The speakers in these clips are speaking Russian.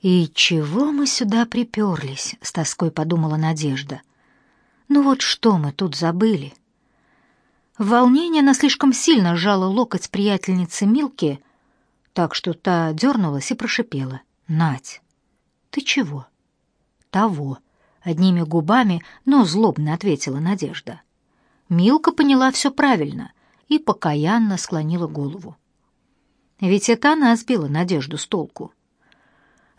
«И чего мы сюда приперлись?» — с тоской подумала Надежда. «Ну вот что мы тут забыли?» Волнение она слишком сильно сжала локоть приятельницы Милки, так что та дернулась и прошипела. «Надь, ты чего?» «Того», — одними губами, но злобно ответила Надежда. Милка поняла все правильно и покаянно склонила голову. Ведь это она сбила Надежду с толку.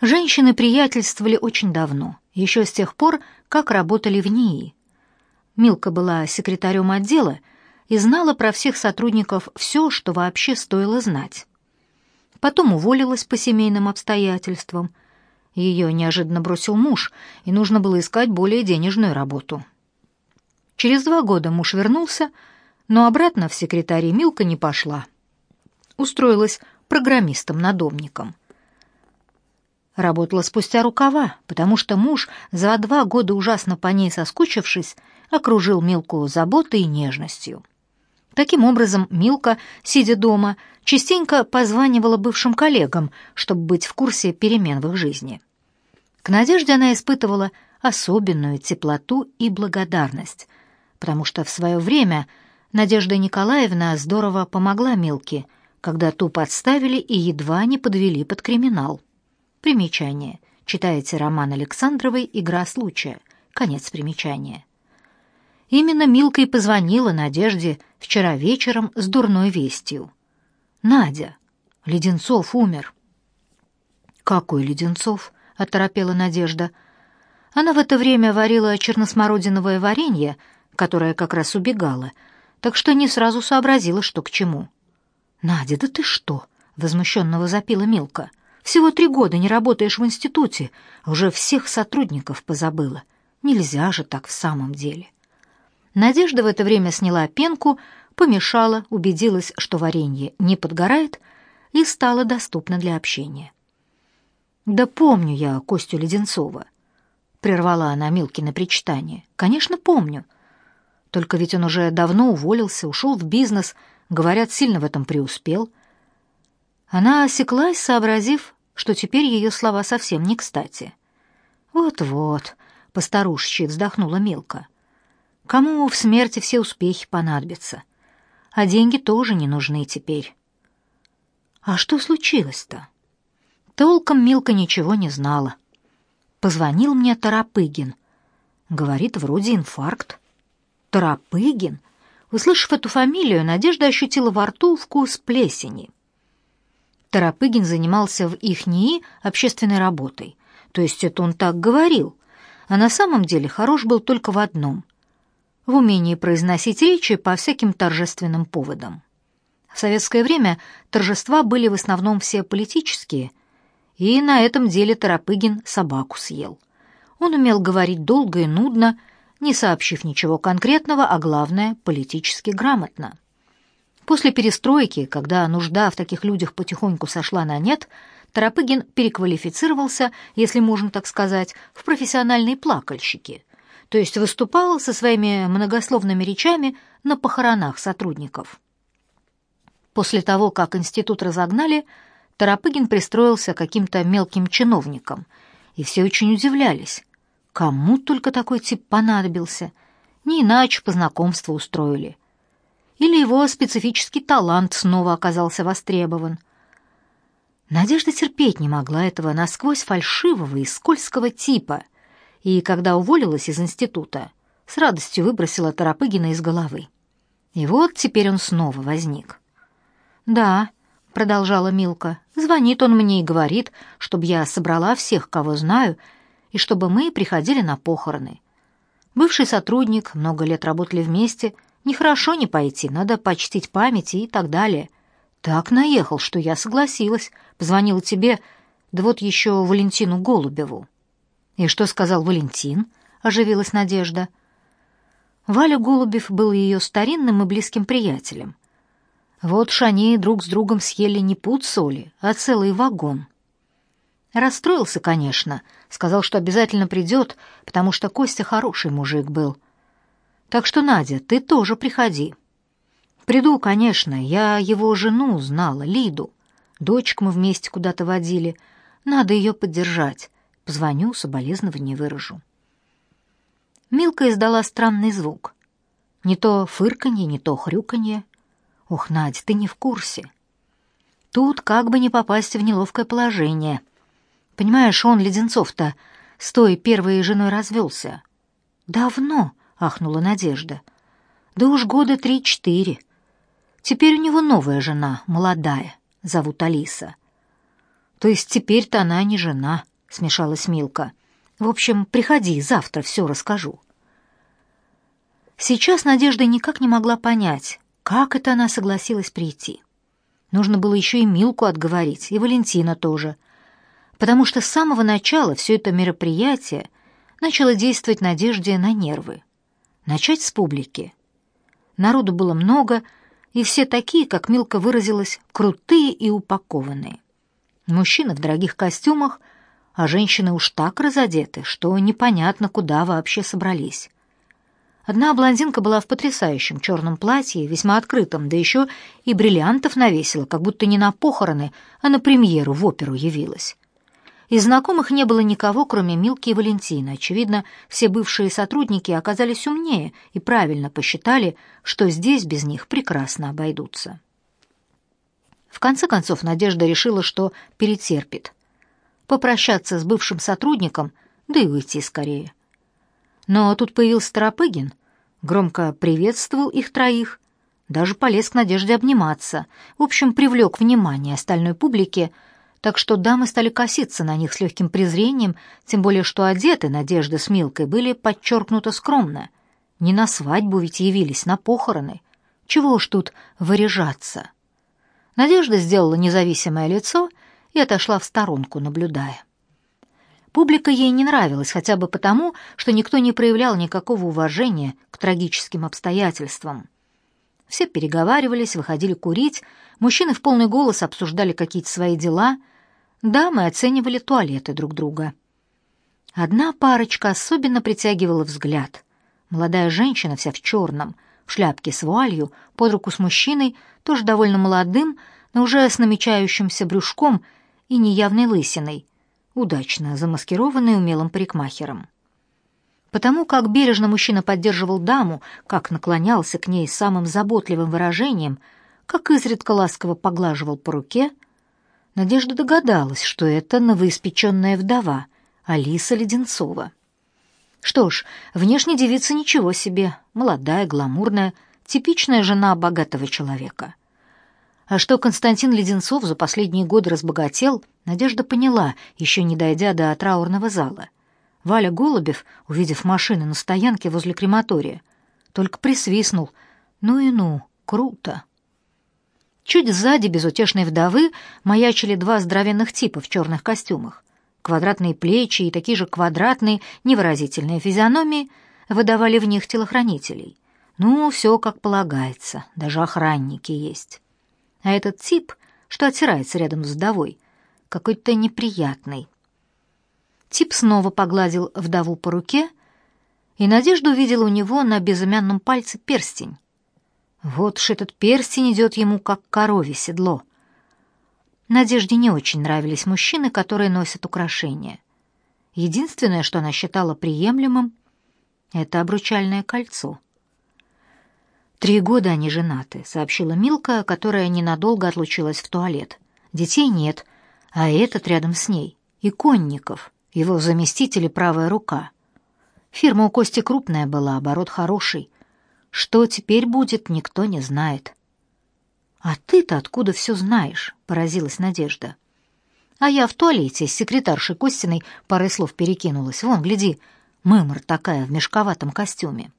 Женщины приятельствовали очень давно, еще с тех пор, как работали в НИИ. Милка была секретарем отдела и знала про всех сотрудников все, что вообще стоило знать. Потом уволилась по семейным обстоятельствам. Ее неожиданно бросил муж, и нужно было искать более денежную работу. Через два года муж вернулся, но обратно в секретаре Милка не пошла. Устроилась программистом-надомником. Работала спустя рукава, потому что муж за два года ужасно по ней соскучившись, окружил Милку заботой и нежностью. Таким образом, Милка, сидя дома, частенько позванивала бывшим коллегам, чтобы быть в курсе перемен в их жизни. К Надежде она испытывала особенную теплоту и благодарность, потому что в свое время Надежда Николаевна здорово помогла Милке, когда ту подставили и едва не подвели под криминал. Примечание. Читайте роман Александровой «Игра случая». Конец примечания. Именно Милка и позвонила Надежде вчера вечером с дурной вестью. «Надя, Леденцов умер». «Какой Леденцов?» — оторопела Надежда. Она в это время варила черносмородиновое варенье, которое как раз убегало, так что не сразу сообразила, что к чему. «Надя, да ты что?» — возмущенно возопила Милка. Всего три года не работаешь в институте, а уже всех сотрудников позабыла. Нельзя же так в самом деле. Надежда в это время сняла пенку, помешала, убедилась, что варенье не подгорает, и стала доступна для общения. «Да помню я Костю Леденцова», — прервала она Милкина причитание. «Конечно, помню. Только ведь он уже давно уволился, ушел в бизнес, говорят, сильно в этом преуспел». Она осеклась, сообразив, что теперь ее слова совсем не кстати. «Вот-вот», — постарушечи вздохнула мелко. «Кому в смерти все успехи понадобятся? А деньги тоже не нужны теперь». «А что случилось-то?» Толком Милка ничего не знала. Позвонил мне Тарапыгин. Говорит, вроде инфаркт. Тарапыгин? Услышав эту фамилию, Надежда ощутила во рту вкус плесени — Торопыгин занимался в их НИИ общественной работой. То есть это он так говорил. А на самом деле хорош был только в одном — в умении произносить речи по всяким торжественным поводам. В советское время торжества были в основном все политические, и на этом деле Торопыгин собаку съел. Он умел говорить долго и нудно, не сообщив ничего конкретного, а главное — политически грамотно. После перестройки, когда нужда в таких людях потихоньку сошла на нет, Тарапыгин переквалифицировался, если можно так сказать, в профессиональные плакальщики, то есть выступал со своими многословными речами на похоронах сотрудников. После того, как институт разогнали, Тарапыгин пристроился каким-то мелким чиновником, и все очень удивлялись. Кому только такой тип понадобился? Не иначе по знакомству устроили или его специфический талант снова оказался востребован. Надежда терпеть не могла этого насквозь фальшивого и скользкого типа, и когда уволилась из института, с радостью выбросила Тарапыгина из головы. И вот теперь он снова возник. «Да», — продолжала Милка, — «звонит он мне и говорит, чтобы я собрала всех, кого знаю, и чтобы мы приходили на похороны». Бывший сотрудник, много лет работали вместе — Нехорошо не пойти, надо почтить память и так далее. Так наехал, что я согласилась, позвонила тебе, да вот еще Валентину Голубеву. И что сказал Валентин? Оживилась Надежда. Валя Голубев был ее старинным и близким приятелем. Вот ж они друг с другом съели не пуд соли, а целый вагон. Расстроился, конечно, сказал, что обязательно придет, потому что Костя хороший мужик был — так что, Надя, ты тоже приходи. Приду, конечно, я его жену знала, Лиду. Дочку мы вместе куда-то водили. Надо ее поддержать. Позвоню, соболезнования выражу. Милка издала странный звук. Не то фырканье, не то хрюканье. Ох, Надь, ты не в курсе. Тут как бы не попасть в неловкое положение. Понимаешь, он, Леденцов-то, с той первой женой развелся. Давно, ахнула Надежда. Да уж года три-четыре. Теперь у него новая жена, молодая, зовут Алиса. То есть теперь-то она не жена, смешалась Милка. В общем, приходи, завтра все расскажу. Сейчас Надежда никак не могла понять, как это она согласилась прийти. Нужно было еще и Милку отговорить, и Валентина тоже, потому что с самого начала все это мероприятие начало действовать Надежде на нервы начать с публики. Народу было много, и все такие, как Милка выразилась, крутые и упакованные. Мужчины в дорогих костюмах, а женщины уж так разодеты, что непонятно, куда вообще собрались. Одна блондинка была в потрясающем черном платье, весьма открытом, да еще и бриллиантов навесила, как будто не на похороны, а на премьеру в оперу явилась. Из знакомых не было никого, кроме Милки и Валентина. Очевидно, все бывшие сотрудники оказались умнее и правильно посчитали, что здесь без них прекрасно обойдутся. В конце концов, Надежда решила, что перетерпит. Попрощаться с бывшим сотрудником, да и выйти скорее. Но тут появился Торопыгин, громко приветствовал их троих, даже полез к Надежде обниматься. В общем, привлек внимание остальной публики – так что дамы стали коситься на них с легким презрением, тем более что одеты Надежда с Милкой были подчеркнуто скромно. Не на свадьбу ведь явились, на похороны. Чего уж тут выряжаться? Надежда сделала независимое лицо и отошла в сторонку, наблюдая. Публика ей не нравилась хотя бы потому, что никто не проявлял никакого уважения к трагическим обстоятельствам. Все переговаривались, выходили курить, мужчины в полный голос обсуждали какие-то свои дела — Дамы оценивали туалеты друг друга. Одна парочка особенно притягивала взгляд. Молодая женщина, вся в черном, в шляпке с вуалью, под руку с мужчиной, тоже довольно молодым, но уже с намечающимся брюшком и неявной лысиной, удачно замаскированной умелым парикмахером. Потому как бережно мужчина поддерживал даму, как наклонялся к ней самым заботливым выражением, как изредка ласково поглаживал по руке, Надежда догадалась, что это новоиспеченная вдова, Алиса Леденцова. Что ж, внешне девица ничего себе, молодая, гламурная, типичная жена богатого человека. А что Константин Леденцов за последние годы разбогател, Надежда поняла, еще не дойдя до траурного зала. Валя Голубев, увидев машины на стоянке возле крематория, только присвистнул. «Ну и ну, круто!» Чуть сзади безутешной вдовы маячили два здоровенных типа в черных костюмах. Квадратные плечи и такие же квадратные, невыразительные физиономии выдавали в них телохранителей. Ну, все как полагается, даже охранники есть. А этот тип, что отирается рядом с вдовой, какой-то неприятный. Тип снова погладил вдову по руке, и Надежда увидела у него на безымянном пальце перстень, вот уж этот перстень идет ему, как корове седло. Надежде не очень нравились мужчины, которые носят украшения. Единственное, что она считала приемлемым, это обручальное кольцо. «Три года они женаты», — сообщила Милка, которая ненадолго отлучилась в туалет. «Детей нет, а этот рядом с ней. Иконников, его заместитель и правая рука. Фирма у Кости крупная была, оборот хороший». Что теперь будет, никто не знает. А ты-то откуда все знаешь? поразилась Надежда. А я в туалете с секретаршей Костиной парой слов перекинулась. Вон, гляди, мымор такая в мешковатом костюме.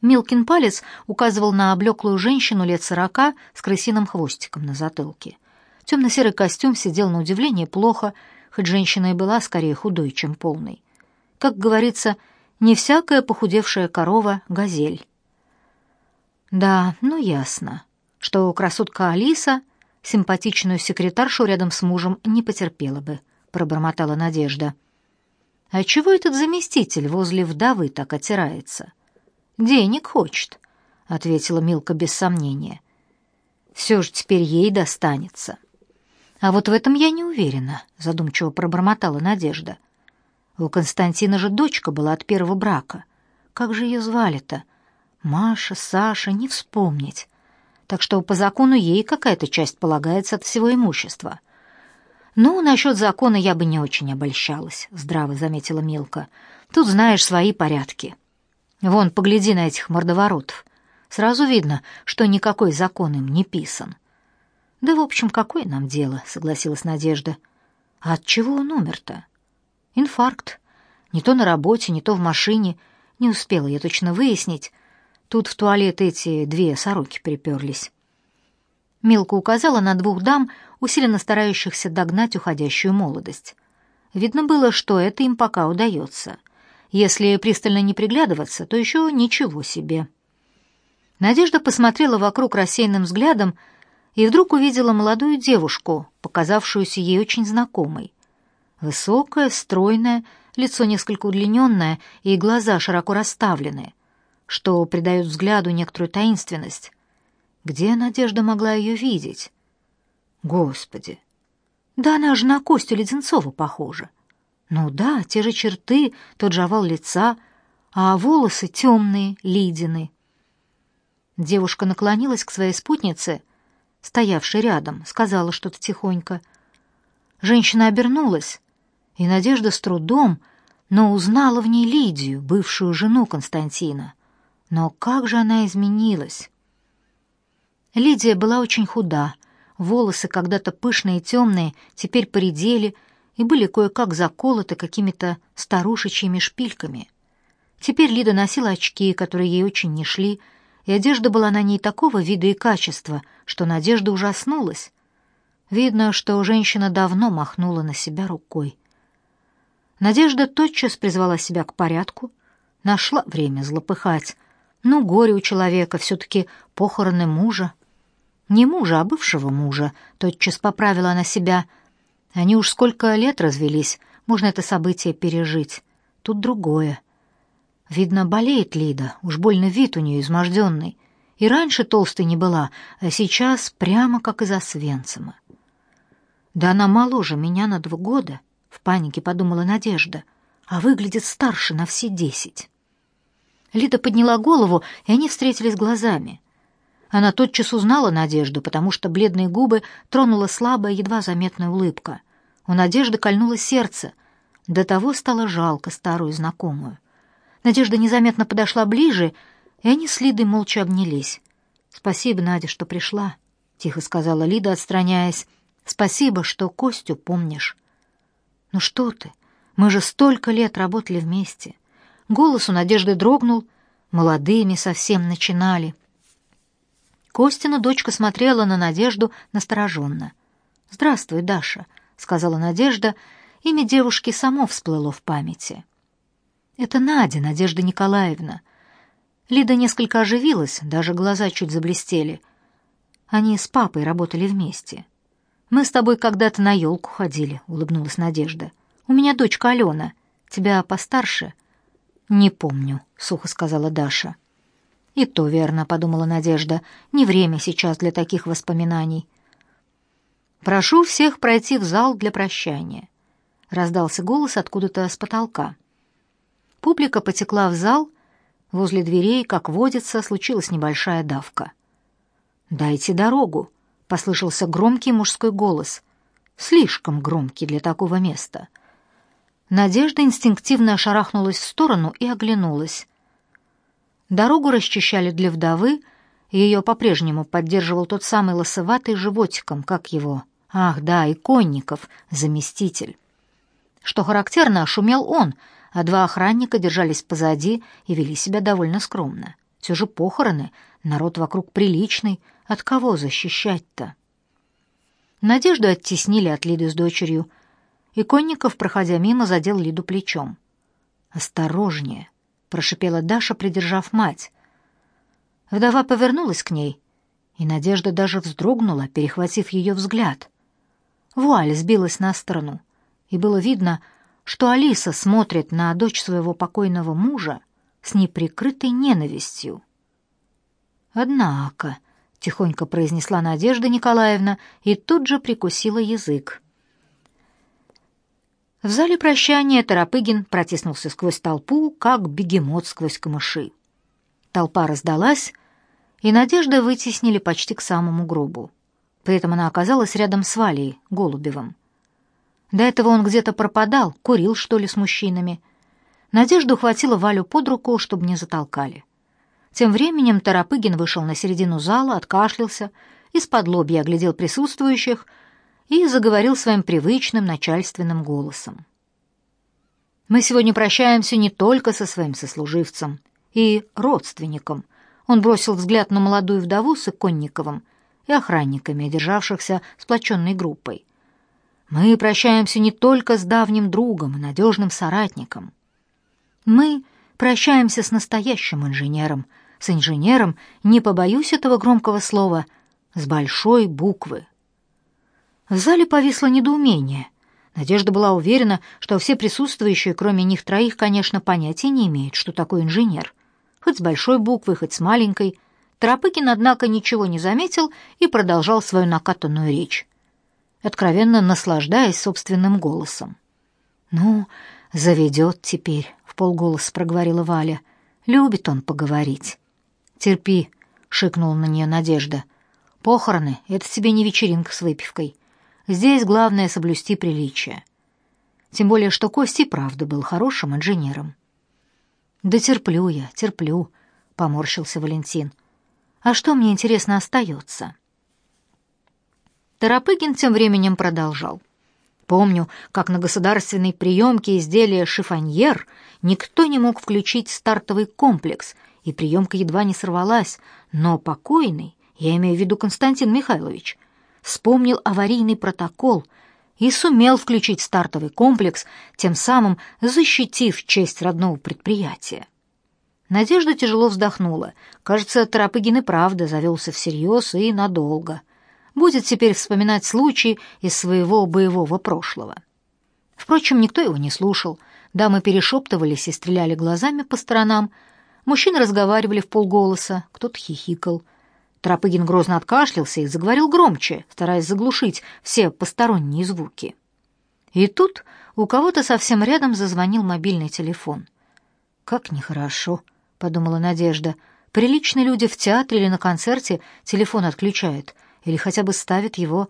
Милкин палец указывал на облеклую женщину лет сорока с крысиным хвостиком на затылке. Темно-серый костюм сидел на удивление плохо, хоть женщина и была скорее худой, чем полной. Как говорится, не всякая похудевшая корова — газель. Да, ну ясно, что красотка Алиса симпатичную секретаршу рядом с мужем не потерпела бы, пробормотала Надежда. А чего этот заместитель возле вдовы так отирается? Денег хочет, ответила Милка без сомнения. Все же теперь ей достанется. А вот в этом я не уверена, задумчиво пробормотала Надежда. — у Константина же дочка была от первого брака. Как же ее звали-то? Маша, Саша, не вспомнить. Так что по закону ей какая-то часть полагается от всего имущества. «Ну, насчет закона я бы не очень обольщалась», — здраво заметила Милка. «Тут знаешь свои порядки. Вон, погляди на этих мордоворотов. Сразу видно, что никакой закон им не писан». «Да, в общем, какое нам дело?» — согласилась Надежда. «А от чего он умер-то?» Инфаркт. Не то на работе, не то в машине. Не успела я точно выяснить. Тут в туалет эти две сороки приперлись. Милка указала на двух дам, усиленно старающихся догнать уходящую молодость. Видно было, что это им пока удается. Если пристально не приглядываться, то еще ничего себе. Надежда посмотрела вокруг рассеянным взглядом и вдруг увидела молодую девушку, показавшуюся ей очень знакомой. Высокая, стройная, лицо несколько удлиненное и глаза широко расставлены, что придает взгляду некоторую таинственность. Где Надежда могла ее видеть? Господи! Да она же на Костю Леденцова похожа. Ну да, те же черты, тот же овал лица, а волосы темные, лидины. Девушка наклонилась к своей спутнице, стоявшей рядом, сказала что-то тихонько. Женщина обернулась, и Надежда с трудом, но узнала в ней Лидию, бывшую жену Константина. Но как же она изменилась? Лидия была очень худа, волосы когда-то пышные и темные, теперь поредели и были кое-как заколоты какими-то старушечьими шпильками. Теперь Лида носила очки, которые ей очень не шли, и одежда была на ней такого вида и качества, что Надежда ужаснулась. Видно, что женщина давно махнула на себя рукой. Надежда тотчас призвала себя к порядку, нашла время злопыхать. Ну, горе у человека, все-таки похороны мужа. Не мужа, а бывшего мужа, тотчас поправила она себя. Они уж сколько лет развелись, можно это событие пережить. Тут другое. Видно, болеет Лида, уж больно вид у нее изможденный. И раньше толстой не была, а сейчас прямо как из-за свенцема. Да она моложе меня на два года. В панике подумала Надежда, а выглядит старше на все десять. Лида подняла голову, и они встретились глазами. Она тотчас узнала Надежду, потому что бледные губы тронула слабая, едва заметная улыбка. У Надежды кольнуло сердце. До того стало жалко старую знакомую. Надежда незаметно подошла ближе, и они с Лидой молча обнялись. «Спасибо, Надя, что пришла», — тихо сказала Лида, отстраняясь. «Спасибо, что Костю помнишь». Ну что ты? Мы же столько лет работали вместе. Голос у Надежды дрогнул, молодыми совсем начинали. Костина дочка смотрела на Надежду настороженно. «Здравствуй, Даша», — сказала Надежда. Имя девушки само всплыло в памяти. «Это Надя, Надежда Николаевна». Лида несколько оживилась, даже глаза чуть заблестели. Они с папой работали вместе. Мы с тобой когда-то на елку ходили», — улыбнулась Надежда. «У меня дочка Алена. Тебя постарше?» «Не помню», — сухо сказала Даша. «И то верно», — подумала Надежда. «Не время сейчас для таких воспоминаний». «Прошу всех пройти в зал для прощания», — раздался голос откуда-то с потолка. Публика потекла в зал. Возле дверей, как водится, случилась небольшая давка. «Дайте дорогу», Послышался громкий мужской голос. Слишком громкий для такого места. Надежда инстинктивно шарахнулась в сторону и оглянулась. Дорогу расчищали для вдовы, ее по-прежнему поддерживал тот самый лосоватый животиком, как его. Ах, да, и Конников, заместитель. Что характерно, шумел он, а два охранника держались позади и вели себя довольно скромно. Все же похороны, народ вокруг приличный, от кого защищать-то? Надежду оттеснили от Лиды с дочерью, и Конников, проходя мимо, задел Лиду плечом. «Осторожнее!» — прошипела Даша, придержав мать. Вдова повернулась к ней, и Надежда даже вздрогнула, перехватив ее взгляд. Вуаль сбилась на сторону, и было видно, что Алиса смотрит на дочь своего покойного мужа с неприкрытой ненавистью. «Однако», — тихонько произнесла Надежда Николаевна и тут же прикусила язык. В зале прощания Торопыгин протиснулся сквозь толпу, как бегемот сквозь камыши. Толпа раздалась, и Надежда вытеснили почти к самому гробу. При этом она оказалась рядом с Валей, Голубевым. До этого он где-то пропадал, курил, что ли, с мужчинами. Надежда ухватила Валю под руку, чтобы не затолкали. Тем временем Тарапыгин вышел на середину зала, откашлялся, из-под лобья оглядел присутствующих и заговорил своим привычным начальственным голосом. «Мы сегодня прощаемся не только со своим сослуживцем и родственником». Он бросил взгляд на молодую вдову с Иконниковым и охранниками, державшихся сплоченной группой. «Мы прощаемся не только с давним другом и надежным соратником. Мы прощаемся с настоящим инженером – с инженером, не побоюсь этого громкого слова, с большой буквы. В зале повисло недоумение. Надежда была уверена, что все присутствующие, кроме них троих, конечно, понятия не имеют, что такое инженер. Хоть с большой буквы, хоть с маленькой. Тропыкин, однако, ничего не заметил и продолжал свою накатанную речь, откровенно наслаждаясь собственным голосом. «Ну, заведет теперь», — в полголоса проговорила Валя. «Любит он поговорить». «Терпи», — шикнул на нее Надежда. «Похороны — это себе не вечеринка с выпивкой. Здесь главное соблюсти приличие». Тем более, что Кости правда был хорошим инженером. «Да терплю я, терплю», — поморщился Валентин. «А что мне, интересно, остается?» Торопыгин тем временем продолжал. Помню, как на государственной приемке изделия «Шифоньер» никто не мог включить стартовый комплекс — и приемка едва не сорвалась, но покойный, я имею в виду Константин Михайлович, вспомнил аварийный протокол и сумел включить стартовый комплекс, тем самым защитив честь родного предприятия. Надежда тяжело вздохнула. Кажется, Тарапыгин и правда завелся всерьез и надолго. Будет теперь вспоминать случаи из своего боевого прошлого. Впрочем, никто его не слушал. Дамы перешептывались и стреляли глазами по сторонам — Мужчины разговаривали в полголоса, кто-то хихикал. Тропыгин грозно откашлялся и заговорил громче, стараясь заглушить все посторонние звуки. И тут у кого-то совсем рядом зазвонил мобильный телефон. «Как нехорошо», — подумала Надежда. «Приличные люди в театре или на концерте телефон отключают или хотя бы ставят его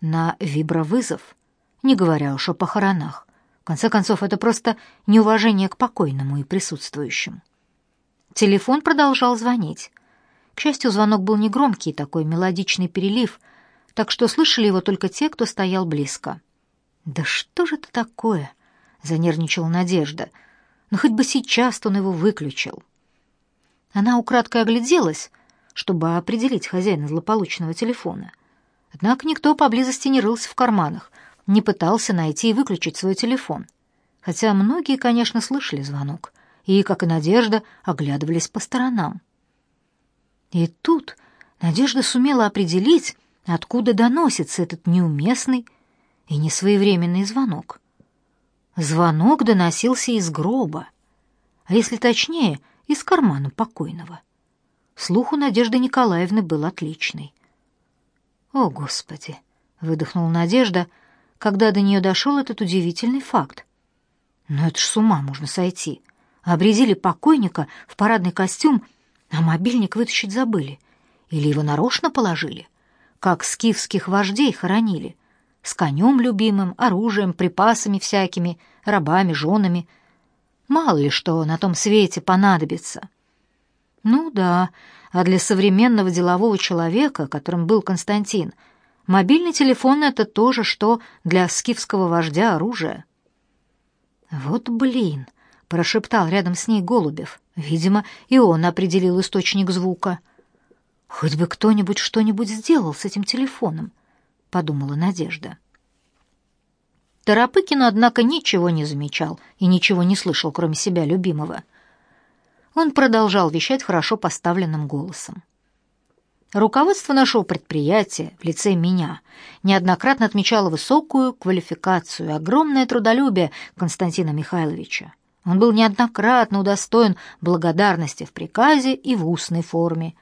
на вибровызов, не говоря уж о похоронах. В конце концов, это просто неуважение к покойному и присутствующим». Телефон продолжал звонить. К счастью, звонок был негромкий, такой мелодичный перелив, так что слышали его только те, кто стоял близко. «Да что же это такое?» — занервничала Надежда. «Но хоть бы сейчас он его выключил». Она украдкой огляделась, чтобы определить хозяина злополучного телефона. Однако никто поблизости не рылся в карманах, не пытался найти и выключить свой телефон. Хотя многие, конечно, слышали звонок и, как и Надежда, оглядывались по сторонам. И тут Надежда сумела определить, откуда доносится этот неуместный и несвоевременный звонок. Звонок доносился из гроба, а если точнее, из кармана покойного. Слух у Надежды Николаевны был отличный. «О, Господи!» — выдохнула Надежда, когда до нее дошел этот удивительный факт. «Но это ж с ума можно сойти!» Обрезили покойника в парадный костюм, а мобильник вытащить забыли. Или его нарочно положили, как скифских вождей хоронили, с конем любимым, оружием, припасами всякими, рабами, женами. Мало ли что на том свете понадобится. Ну да, а для современного делового человека, которым был Константин, мобильный телефон — это то же, что для скифского вождя оружие. Вот блин! прошептал рядом с ней Голубев. Видимо, и он определил источник звука. «Хоть бы кто-нибудь что-нибудь сделал с этим телефоном», — подумала Надежда. Тарапыкин, однако, ничего не замечал и ничего не слышал, кроме себя любимого. Он продолжал вещать хорошо поставленным голосом. Руководство нашего предприятия в лице меня неоднократно отмечало высокую квалификацию, огромное трудолюбие Константина Михайловича. Он был неоднократно удостоен благодарности в приказе и в устной форме.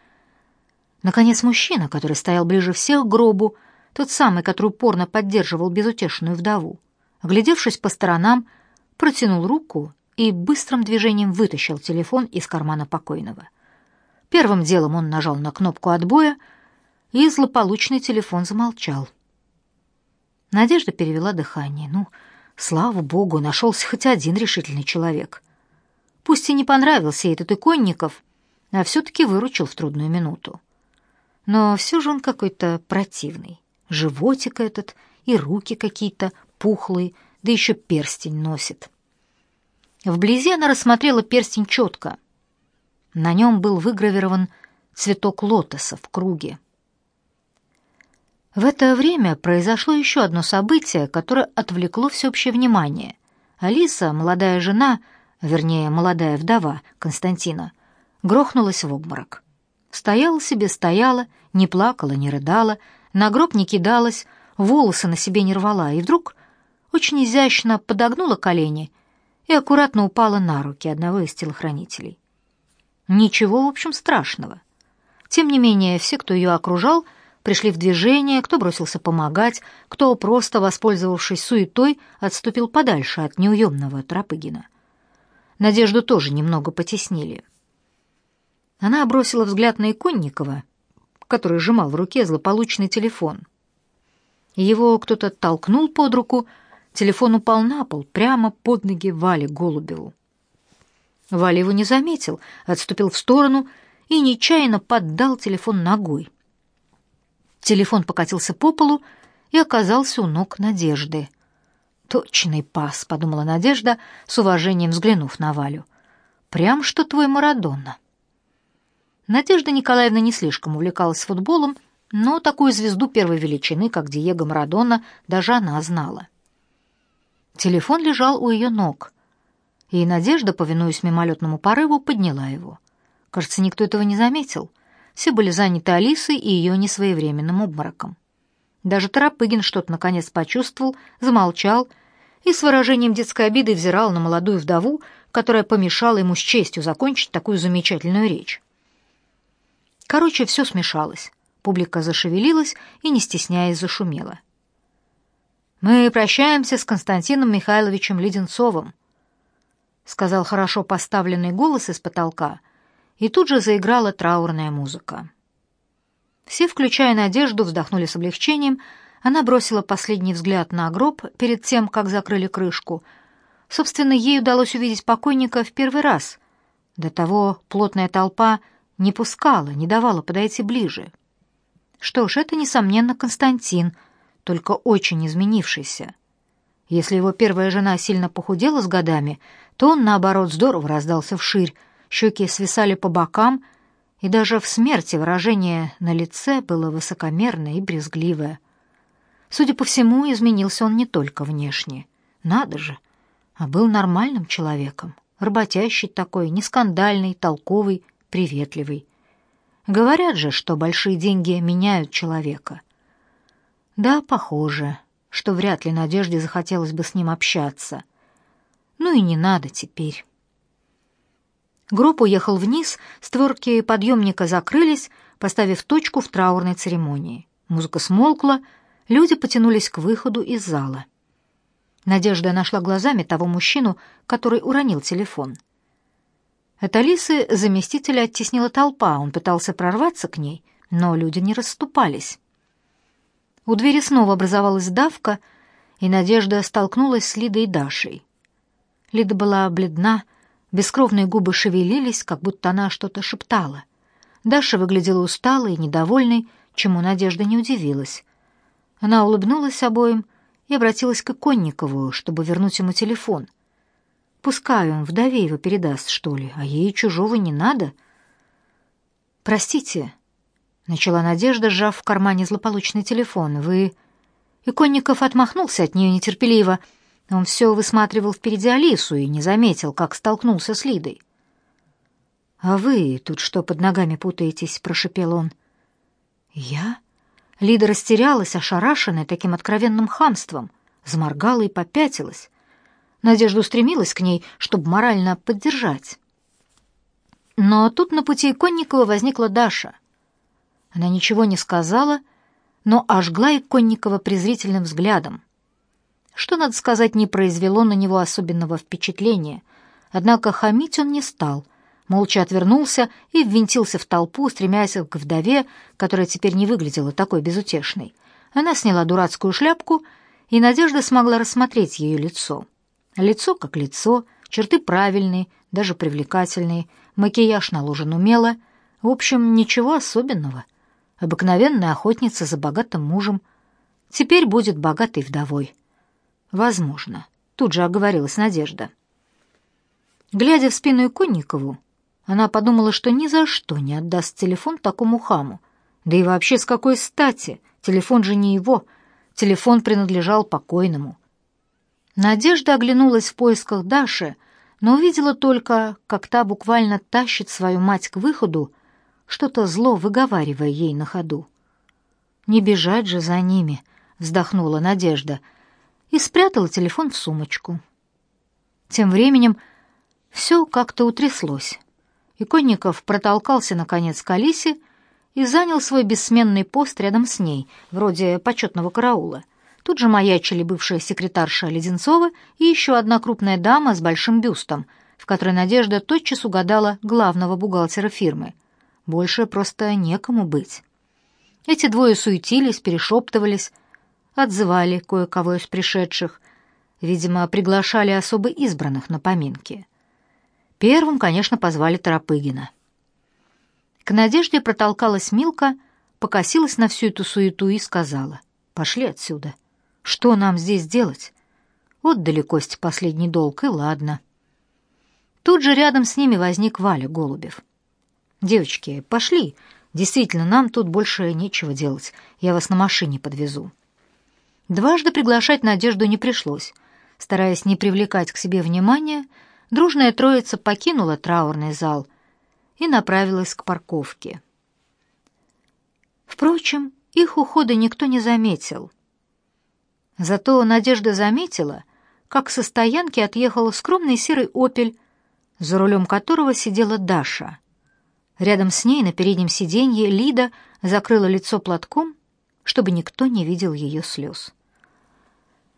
Наконец, мужчина, который стоял ближе всех к гробу, тот самый, который упорно поддерживал безутешную вдову, оглядевшись по сторонам, протянул руку и быстрым движением вытащил телефон из кармана покойного. Первым делом он нажал на кнопку отбоя, и злополучный телефон замолчал. Надежда перевела дыхание. «Ну, Слава богу, нашелся хоть один решительный человек. Пусть и не понравился этот иконников, а все-таки выручил в трудную минуту. Но все же он какой-то противный. Животик этот и руки какие-то пухлые, да еще перстень носит. Вблизи она рассмотрела перстень четко. На нем был выгравирован цветок лотоса в круге. В это время произошло еще одно событие, которое отвлекло всеобщее внимание. Алиса, молодая жена, вернее, молодая вдова Константина, грохнулась в обморок. Стояла себе, стояла, не плакала, не рыдала, на гроб не кидалась, волосы на себе не рвала, и вдруг очень изящно подогнула колени и аккуратно упала на руки одного из телохранителей. Ничего, в общем, страшного. Тем не менее, все, кто ее окружал, — пришли в движение, кто бросился помогать, кто, просто воспользовавшись суетой, отступил подальше от неуемного Трапыгина. Надежду тоже немного потеснили. Она бросила взгляд на Иконникова, который сжимал в руке злополучный телефон. Его кто-то толкнул под руку, телефон упал на пол, прямо под ноги Вали Голубеву. Валя его не заметил, отступил в сторону и нечаянно поддал телефон ногой. Телефон покатился по полу и оказался у ног Надежды. «Точный пас», — подумала Надежда, с уважением взглянув на Валю. «Прям что твой Марадонна». Надежда Николаевна не слишком увлекалась футболом, но такую звезду первой величины, как Диего Марадона, даже она знала. Телефон лежал у ее ног, и Надежда, повинуясь мимолетному порыву, подняла его. Кажется, никто этого не заметил — все были заняты Алисой и ее несвоевременным обмороком. Даже Трапыгин что-то наконец почувствовал, замолчал и с выражением детской обиды взирал на молодую вдову, которая помешала ему с честью закончить такую замечательную речь. Короче, все смешалось. Публика зашевелилась и, не стесняясь, зашумела. «Мы прощаемся с Константином Михайловичем Леденцовым», — сказал хорошо поставленный голос из потолка — и тут же заиграла траурная музыка. Все, включая Надежду, вздохнули с облегчением. Она бросила последний взгляд на гроб перед тем, как закрыли крышку. Собственно, ей удалось увидеть покойника в первый раз. До того плотная толпа не пускала, не давала подойти ближе. Что ж, это, несомненно, Константин, только очень изменившийся. Если его первая жена сильно похудела с годами, то он, наоборот, здорово раздался вширь, щеки свисали по бокам, и даже в смерти выражение на лице было высокомерное и брезгливое. Судя по всему, изменился он не только внешне. Надо же! А был нормальным человеком, работящий такой, не скандальный, толковый, приветливый. Говорят же, что большие деньги меняют человека. Да, похоже, что вряд ли Надежде захотелось бы с ним общаться. Ну и не надо теперь. Группу уехал вниз, створки подъемника закрылись, поставив точку в траурной церемонии. Музыка смолкла, люди потянулись к выходу из зала. Надежда нашла глазами того мужчину, который уронил телефон. От Алисы заместителя оттеснила толпа, он пытался прорваться к ней, но люди не расступались. У двери снова образовалась давка, и Надежда столкнулась с Лидой и Дашей. Лида была бледна, Бескровные губы шевелились, как будто она что-то шептала. Даша выглядела усталой и недовольной, чему Надежда не удивилась. Она улыбнулась обоим и обратилась к Конникову, чтобы вернуть ему телефон. «Пускай он вдове его передаст, что ли, а ей чужого не надо». «Простите», — начала Надежда, сжав в кармане злополучный телефон, — «вы...» и Конников отмахнулся от нее нетерпеливо — он все высматривал впереди Алису и не заметил, как столкнулся с Лидой. «А вы тут что под ногами путаетесь?» — прошепел он. «Я?» Лида растерялась, ошарашенная таким откровенным хамством, заморгала и попятилась. Надежда устремилась к ней, чтобы морально поддержать. Но тут на пути Конникова возникла Даша. Она ничего не сказала, но ожгла и Конникова презрительным взглядом что, надо сказать, не произвело на него особенного впечатления. Однако хамить он не стал, молча отвернулся и ввинтился в толпу, стремясь к вдове, которая теперь не выглядела такой безутешной. Она сняла дурацкую шляпку, и Надежда смогла рассмотреть ее лицо. Лицо как лицо, черты правильные, даже привлекательные, макияж наложен умело, в общем, ничего особенного. Обыкновенная охотница за богатым мужем. Теперь будет богатой вдовой. «Возможно», — тут же оговорилась Надежда. Глядя в спину Иконникову, она подумала, что ни за что не отдаст телефон такому хаму. Да и вообще, с какой стати? Телефон же не его. Телефон принадлежал покойному. Надежда оглянулась в поисках Даши, но увидела только, как та буквально тащит свою мать к выходу, что-то зло выговаривая ей на ходу. «Не бежать же за ними!» — вздохнула Надежда — и спрятала телефон в сумочку. Тем временем все как-то утряслось. и Конников протолкался наконец к Алисе и занял свой бессменный пост рядом с ней, вроде почетного караула. Тут же маячили бывшая секретарша Леденцова и еще одна крупная дама с большим бюстом, в которой Надежда тотчас угадала главного бухгалтера фирмы. Больше просто некому быть. Эти двое суетились, перешептывались, Отзывали кое-кого из пришедших. Видимо, приглашали особо избранных на поминки. Первым, конечно, позвали Торопыгина. К Надежде протолкалась Милка, покосилась на всю эту суету и сказала. «Пошли отсюда. Что нам здесь делать? Отдали Косте последний долг, и ладно». Тут же рядом с ними возник Валя Голубев. «Девочки, пошли. Действительно, нам тут больше нечего делать. Я вас на машине подвезу». Дважды приглашать Надежду не пришлось. Стараясь не привлекать к себе внимания, дружная троица покинула траурный зал и направилась к парковке. Впрочем, их ухода никто не заметил. Зато Надежда заметила, как со стоянки отъехал скромный серый «Опель», за рулем которого сидела Даша. Рядом с ней на переднем сиденье Лида закрыла лицо платком, чтобы никто не видел ее слез.